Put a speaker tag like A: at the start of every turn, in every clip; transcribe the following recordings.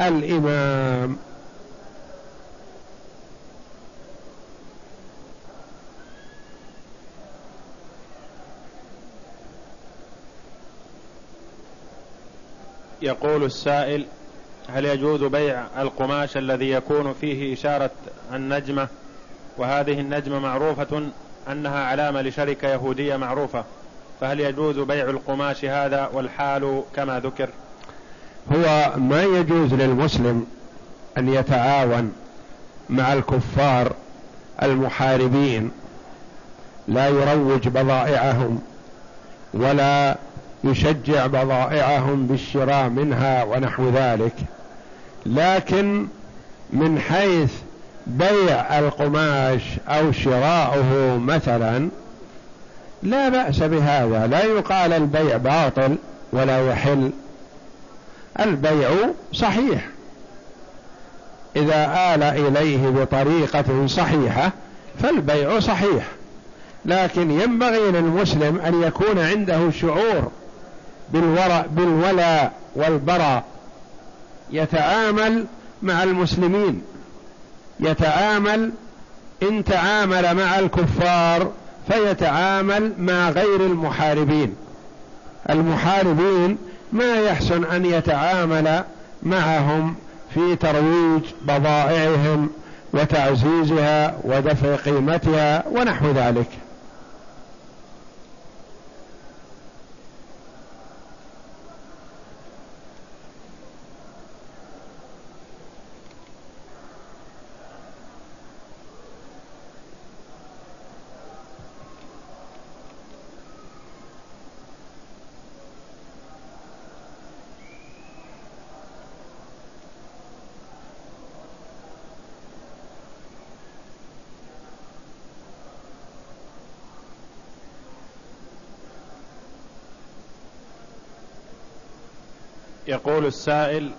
A: الإمام.
B: يقول السائل هل يجوز بيع القماش الذي يكون فيه إشارة النجمة؟ وهذه النجمة معروفة أنها علامة لشركة يهودية معروفة فهل يجوز بيع القماش هذا والحال كما ذكر؟
A: هو ما يجوز للمسلم أن يتعاون مع الكفار المحاربين لا يروج بضائعهم ولا يشجع بضائعهم بالشراء منها ونحو ذلك. لكن من حيث بيع القماش أو شراؤه مثلا لا بأس بهذا. لا يقال البيع باطل ولا يحل. البيع صحيح. إذا آل إليه بطريقة صحيحة فالبيع صحيح. لكن ينبغي للمسلم أن يكون عنده شعور بالولاء والبراء يتعامل مع المسلمين. يتعامل إن تعامل مع الكفار فيتعامل مع غير المحاربين. المحاربين ما يحسن أن يتعامل معهم في ترويج بضائعهم وتعزيزها ودفع قيمتها ونحو ذلك.
B: يقول السائل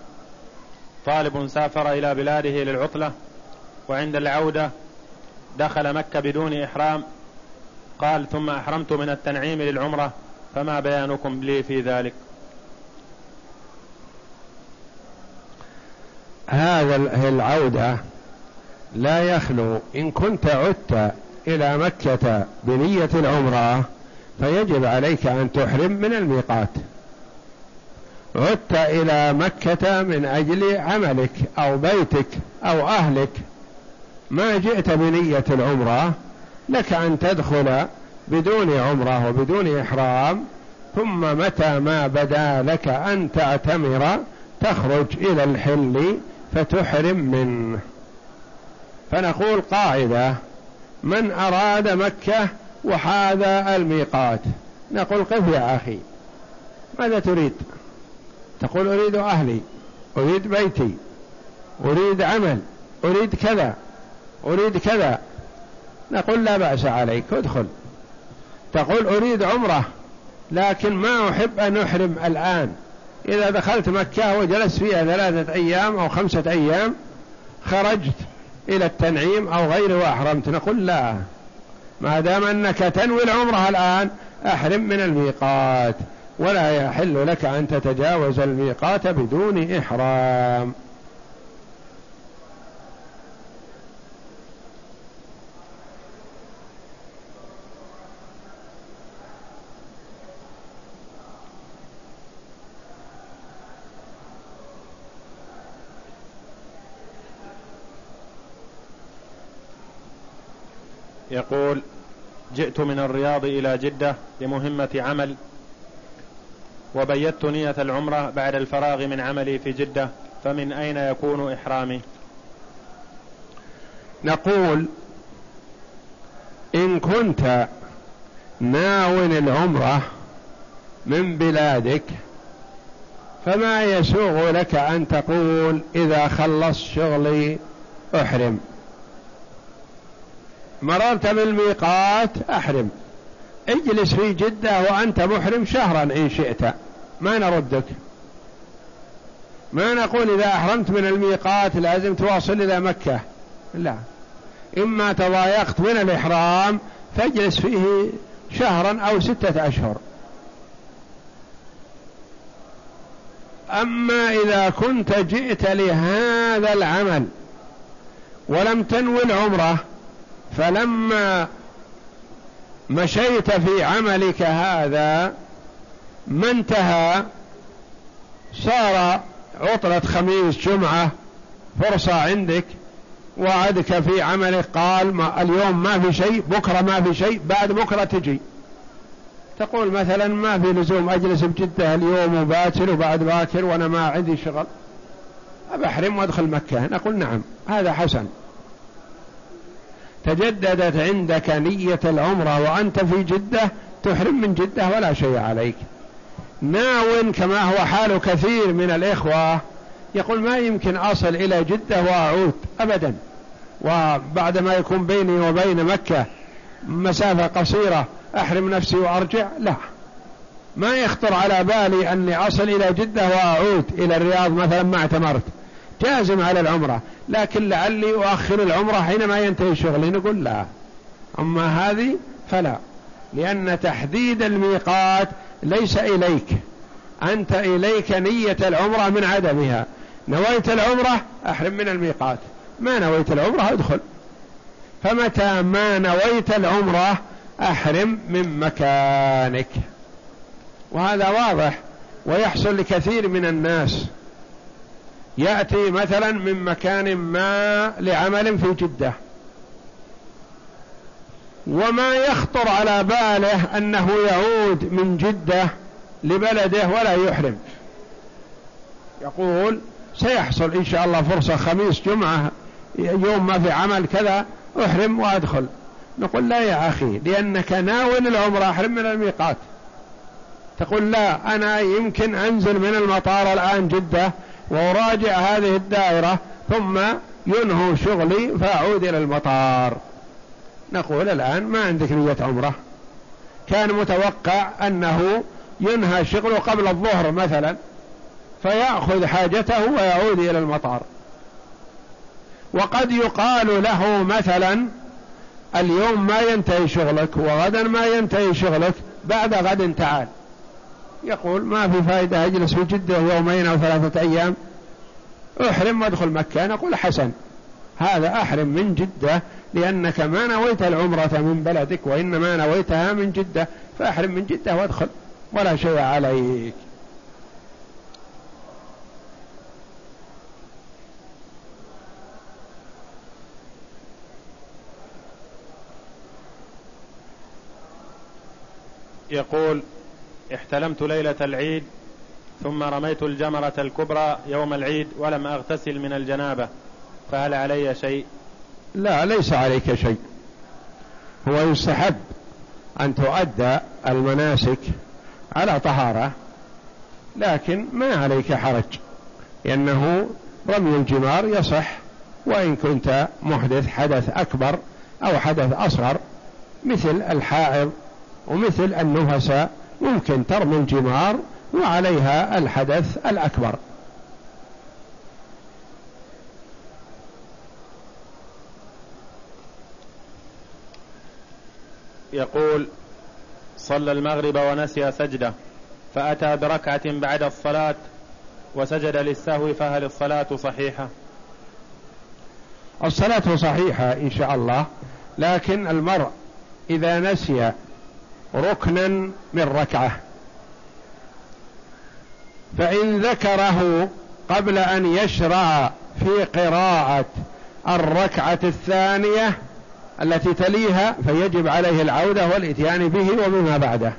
B: طالب سافر إلى بلاده للعطلة وعند العودة دخل مكة بدون إحرام قال ثم أحرمت من التنعيم للعمرة فما بيانكم لي في ذلك؟
A: هذا العودة لا يخلو إن كنت عدت إلى مكة بنية العمرة فيجب عليك أن تحرم من الميقات. عدت إلى مكة من أجل عملك أو بيتك أو أهلك. ما جئت بنية العمرة لك أن تدخل بدون عمرة وبدون إحرام ثم متى ما بدا لك أن تعتمر تخرج إلى الحل فتحرم منه. فنقول قاعدة من أراد مكة وحاذ الميقات. نقول قف يا أخي ماذا تريد؟ تقول أريد أهلي أريد بيتي أريد عمل أريد كذا أريد كذا. نقول لا بأس عليك ادخل. تقول أريد عمرة لكن ما أحب أن أحرم الآن. إذا دخلت مكة وجلست فيها ثلاثة أيام أو خمسة أيام خرجت إلى التنعيم أو غيره وأحرمت. نقول لا. ما دام أنك تنوي العمرة الآن أحرم من الميقات. ولا يحل لك أن تتجاوز الميقات بدون إحرام.
B: يقول جئت من الرياض إلى جدة لمهمة عمل وبيت نية العمرة بعد الفراغ من عملي في جدة فمن أين يكون إحرامي؟
A: نقول إن كنت ناون العمرة من بلادك فما يسوغ لك أن تقول إذا خلص شغلي أحرم. مررت بالميقات أحرم. اجلس في جدة وأنت محرم شهرا إن شئت. ما نردك. ما نقول إذا أحرمت من الميقات لازم تواصل إلى مكة. لا. إما تضايقت من الإحرام فاجلس فيه شهرا أو ستة أشهر. أما إذا كنت جئت لهذا العمل ولم تنوي العمرة فلما مشيت في عملك هذا ما انتهى صار عطلة خميس جمعة فرصة عندك وعدك في عملك قال ما اليوم ما في شيء بكرة ما في شيء بعد بكرة تجي. تقول مثلا ما في لزوم أجلس بجدة اليوم وباكر وبعد باكر وأنا ما عندي شغل. أبحرم وأدخل مكة. نقول نعم هذا حسن. تجددت عندك نية العمرة وأنت في جدة تحرم من جدة ولا شيء عليك. ناو كما هو حال كثير من الإخوة. يقول ما يمكن أصل إلى جدة وأعود أبدا. وبعد ما يكون بيني وبين مكة مسافة قصيرة أحرم نفسي وأرجع لا. ما يخطر على بالي أني أصل إلى جدة وأعود إلى الرياض مثلا ما اعتمرت. جازم على العمرة لكن لعلي أؤخر العمرة حينما ينتهي شغلي نقول لا. أما هذه فلا لأن تحديد الميقات ليس إليك. أنت إليك نية العمرة من عدمها. نويت العمرة أحرم من الميقات. ما نويت العمرة أدخل. فمتى ما نويت العمرة أحرم من مكانك. وهذا واضح ويحصل لكثير من الناس. يأتي مثلا من مكان ما لعمل في جدة. وما يخطر على باله أنه يعود من جدة لبلده ولا يحرم. يقول سيحصل إن شاء الله فرصة خميس جمعة يوم ما في عمل كذا أحرم وأدخل. نقول لا يا أخي لأنك ناول العمرة أحرم من الميقات. تقول لا أنا يمكن أنزل من المطار الآن جدة وأراجع هذه الدائرة ثم ينهوا شغلي فأعود إلى المطار. نقول الآن ما عندك نية عمرة. كان متوقع أنه ينهى شغله قبل الظهر مثلا فيأخذ حاجته ويعود إلى المطار. وقد يقال له مثلا اليوم ما ينتهي شغلك وغدا ما ينتهي شغلك بعد غد تعال. يقول ما في فائدة أجلس في جدة يومين أو ثلاثة أيام أحرم وادخل مكة. نقول حسن. هذا أحرم من جدة لأنك ما نويت العمرة من بلدك وإنما نويتها من جدة فأحرم من جدة وادخل ولا شيء عليك.
B: يقول احتلمت ليلة العيد ثم رميت الجمرة الكبرى يوم العيد ولم أغتسل من الجنابة. فهل علي شيء؟
A: لا ليس عليك شيء. هو يستحب أن تؤدى المناسك على طهارة لكن ما عليك حرج. لأنه رمي الجمار يصح وإن كنت محدث حدث أكبر أو حدث أصغر مثل الحائض ومثل النفس ممكن ترمي الجمار وعليها الحدث الأكبر.
B: يقول صلى المغرب ونسي سجدة فأتى بركعة بعد الصلاة وسجد للسهو فهل الصلاة صحيحة؟
A: الصلاة صحيحة إن شاء الله لكن المرء إذا نسي ركنا من ركعة فإن ذكره قبل أن يشرع في قراءة الركعة الثانية التي تليها فيجب عليه العودة والإتيان به وبما بعده.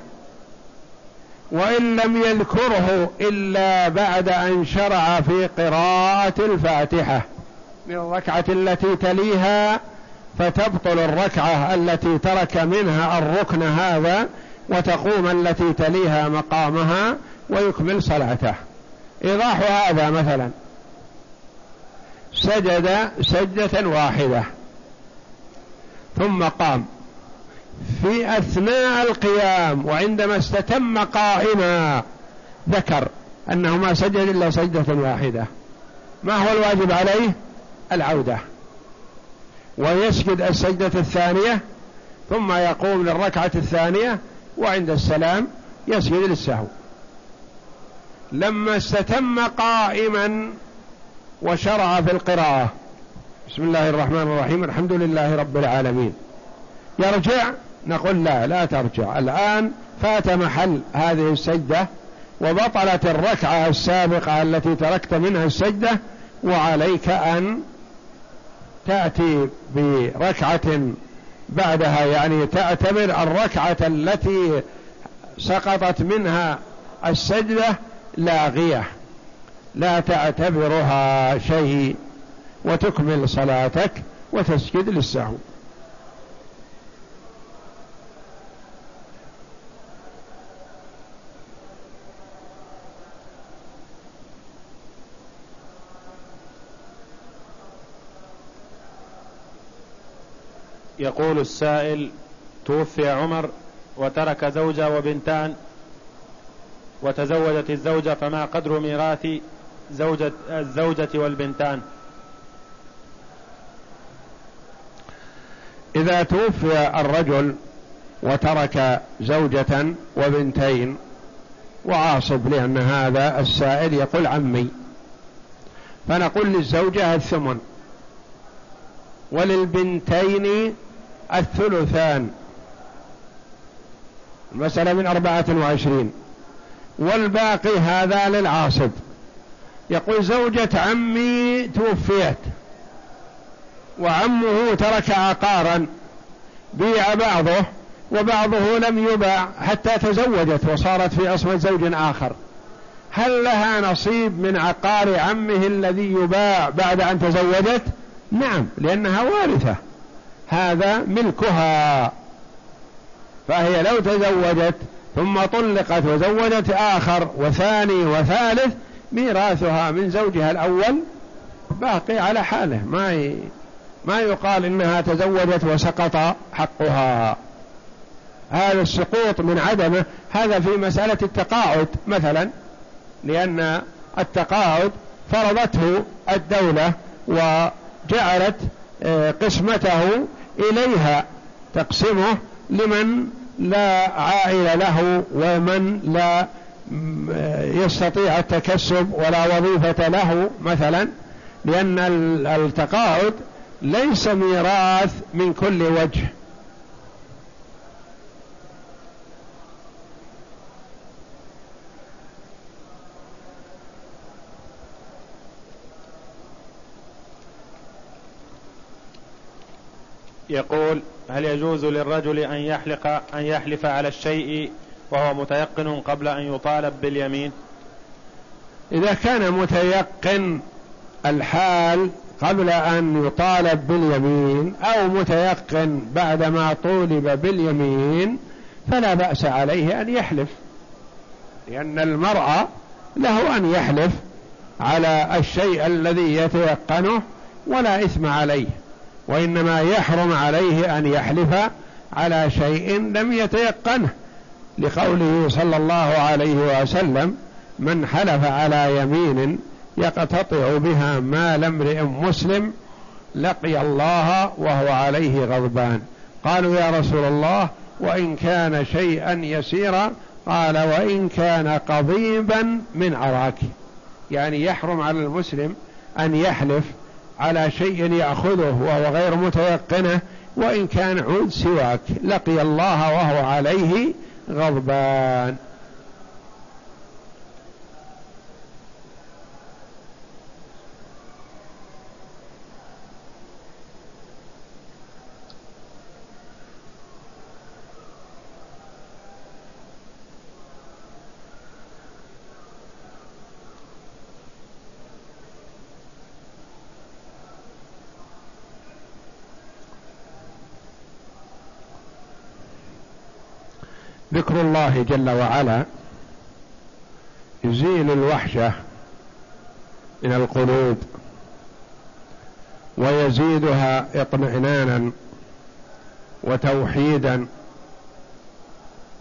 A: وإن لم يذكره إلا بعد أن شرع في قراءة الفاتحة. من الركعة التي تليها فتبطل الركعة التي ترك منها الركن هذا وتقوم التي تليها مقامها ويكمل صلاته. إيضاح هذا مثلا. سجد سجدة واحدة. ثم قام. في أثناء القيام وعندما استتم قائما ذكر أنه ما سجد إلا سجدة واحدة. ما هو الواجب عليه؟ العودة. ويسجد السجدة الثانية ثم يقوم للركعة الثانية وعند السلام يسجد للسهو. لما استتم قائما وشرع في القراءة بسم الله الرحمن الرحيم الحمد لله رب العالمين. يرجع نقول لا لا ترجع. الآن فات محل هذه السجدة وبطلت الركعة السابقة التي تركت منها السجدة وعليك أن تأتي بركعة بعدها. يعني تعتبر الركعة التي سقطت منها السجدة لاغية. لا تعتبرها شيء. وتكمل صلاتك وتسجد للسهو.
B: يقول السائل توفي عمر وترك زوجة وبنتان وتزوجت الزوجة فما قدر ميراث زوجة الزوجة والبنتان؟
A: إذا توفي الرجل وترك زوجة وبنتين وعاصب لأن هذا السائل يقول عمي. فنقول للزوجة الثمن وللبنتين الثلثان. المسألة من أربعة وعشرين. والباقي هذا للعاصب. يقول زوجة عمي توفيت. وعمه ترك عقارا بيع بعضه وبعضه لم يباع حتى تزوجت وصارت في عصمة زوج آخر. هل لها نصيب من عقار عمه الذي يباع بعد أن تزوجت؟ نعم لأنها وارثة. هذا ملكها. فهي لو تزوجت ثم طلقت وزوجت آخر وثاني وثالث ميراثها من زوجها الأول باقي على حاله ما. ما يقال إنها تزوجت وسقط حقها. هذا السقوط من عدمه هذا في مسألة التقاعد مثلا لأن التقاعد فرضته الدولة وجعلت آه، قسمته إليها تقسمه لمن لا عائل له ومن لا يستطيع التكسب ولا وظيفة له مثلا لأن التقاعد ليس ميراث من كل وجه.
B: يقول هل يجوز للرجل أن يحلق أن يحلف على الشيء وهو متيقن قبل أن يطالب باليمين؟
A: إذا كان متيقن الحال قبل أن يطالب باليمين أو متيقن بعدما طولب باليمين فلا بأس عليه أن يحلف لأن المرأة له أن يحلف على الشيء الذي يتيقنه ولا إثم عليه وإنما يحرم عليه أن يحلف على شيء لم يتيقنه لقوله صلى الله عليه وسلم من حلف على يمين يقتطع بها مال امرئ مسلم لقي الله وهو عليه غضبان. قالوا يا رسول الله وإن كان شيئا يسيرا قال وإن كان قضيبا من عراك يعني يحرم على المسلم أن يحلف على شيء يأخذه وهو غير متيقنه وإن كان عود سواك لقي الله وهو عليه غضبان. ذكر الله جل وعلا يزيل الوحشة من القلوب ويزيدها اطمئنانا وتوحيدا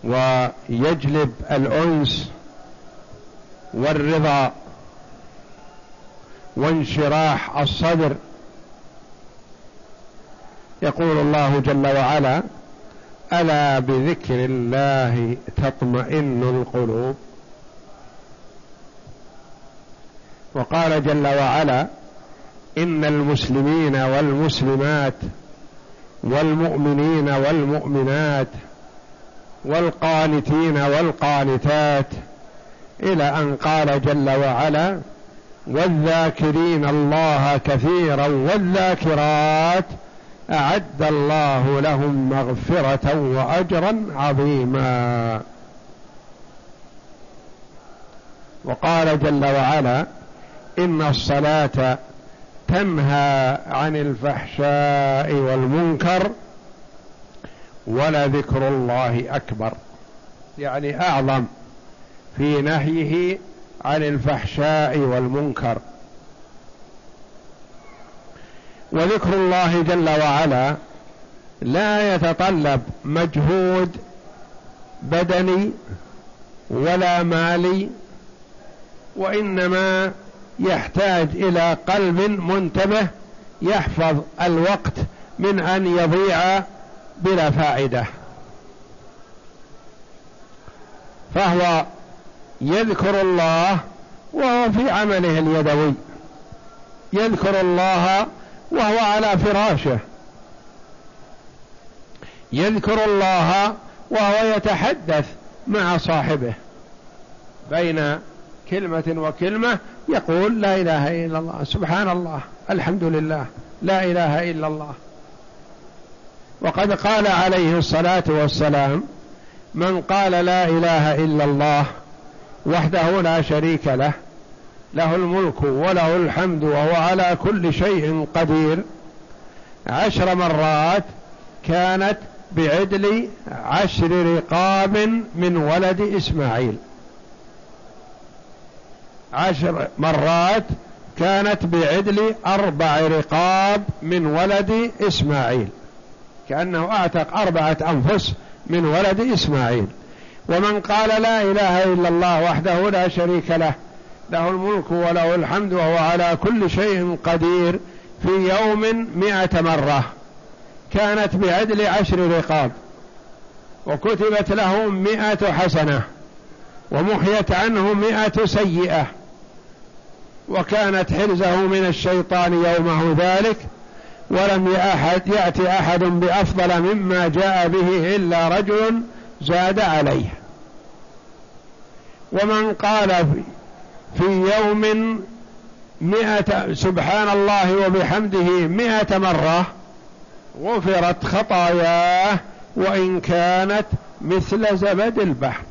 A: ويجلب الأنس والرضا وانشراح الصدر. يقول الله جل وعلا ألا بذكر الله تطمئن القلوب؟ وقال جل وعلا إن المسلمين والمسلمات والمؤمنين والمؤمنات والقانتين والقانتات إلى أن قال جل وعلا والذاكرين الله كثيرا والذاكرات أعد الله لهم مغفرة وأجرا عظيما. وقال جل وعلا إن الصلاة تنهى عن الفحشاء والمنكر ولذكر الله أكبر. يعني أعظم في نهيه عن الفحشاء والمنكر. وذكر الله جل وعلا لا يتطلب مجهود بدني ولا مالي وإنما يحتاج إلى قلب منتبه يحفظ الوقت من أن يضيع بلا فائدة. فهو يذكر الله وهو في عمله اليدوي. يذكر الله وهو على فراشه. يذكر الله وهو يتحدث مع صاحبه. بين كلمة وكلمة يقول لا إله إلا الله. سبحان الله. الحمد لله. لا إله إلا الله. وقد قال عليه الصلاة والسلام من قال لا إله إلا الله وحده لا شريك له له الملك وله الحمد وهو على كل شيء قدير. عشر مرات كانت بعدل عشر رقاب من ولد إسماعيل. عشر مرات كانت بعدل أربع رقاب من ولد إسماعيل. كأنه أعتق أربعة أنفس من ولد إسماعيل. ومن قال لا إله إلا الله وحده لا شريك له له الملك وله الحمد وهو على كل شيء قدير في يوم مئة مرة. كانت بعدل عشر رقاب. وكتبت له مئة حسنة. ومحيت عنه مئة سيئة. وكانت حرزه من الشيطان يومه ذلك. ولم يأحد يأتي أحد بأفضل مما جاء به إلا رجل زاد عليه. ومن قال في يوم مئة سبحان الله وبحمده مئة مرة غفرت خطاياه وإن كانت مثل زبد البحر.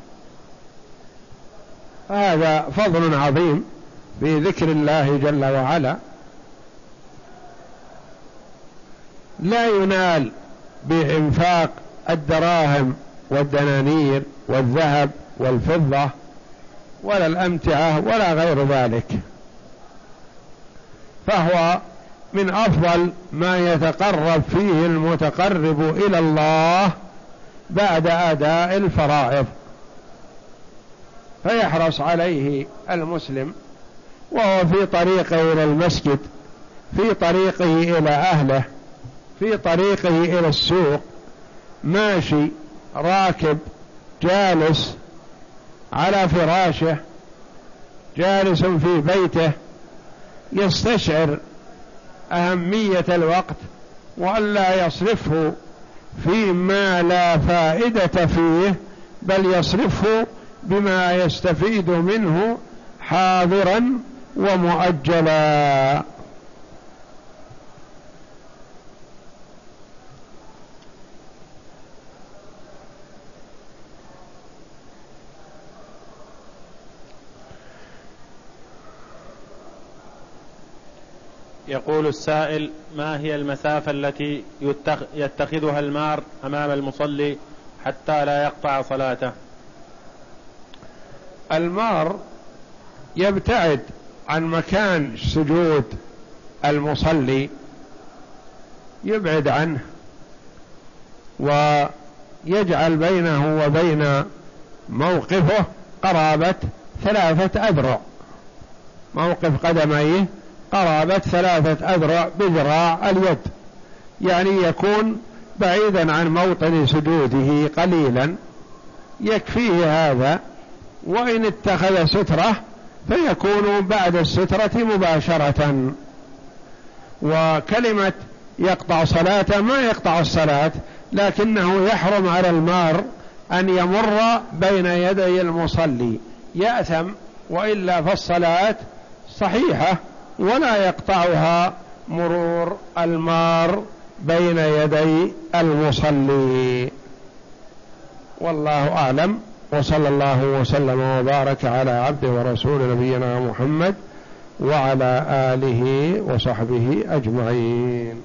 A: هذا فضل عظيم في ذكر الله جل وعلا. لا ينال بإنفاق الدراهم والدنانير والذهب والفضة ولا الأمتعة ولا غير ذلك. فهو من أفضل ما يتقرب فيه المتقرب إلى الله بعد أداء الفرائض. فيحرص عليه المسلم وهو في طريقه إلى المسجد في طريقه إلى أهله في طريقه إلى السوق ماشي راكب جالس على فراشه جالس في بيته يستشعر أهمية الوقت وألا يصرفه فيما لا فائدة فيه بل يصرفه بما يستفيد منه حاضرا ومؤجلا.
B: يقول السائل ما هي المسافة التي يتخذها المار أمام المصلي حتى لا يقطع صلاته؟
A: المار يبتعد عن مكان سجود المصلي يبعد عنه ويجعل بينه وبين موقفه قرابة ثلاثة أذرع. موقف قدميه قرابة ثلاثة أذرع بذراع اليد يعني يكون بعيدا عن موطن سجوده قليلا يكفيه هذا وإن اتخذ سترة فيكون بعد السترة مباشرة. وكلمة يقطع صلاته ما يقطع الصلاة لكنه يحرم على المار أن يمر بين يدي المصلي يأثم وإلا فالصلاة صحيحة. ولا يقطعها مرور المار بين يدي المصلي. والله أعلم. وصلى الله وسلم وبارك على عبده ورسول نبينا محمد وعلى آله وصحبه أجمعين.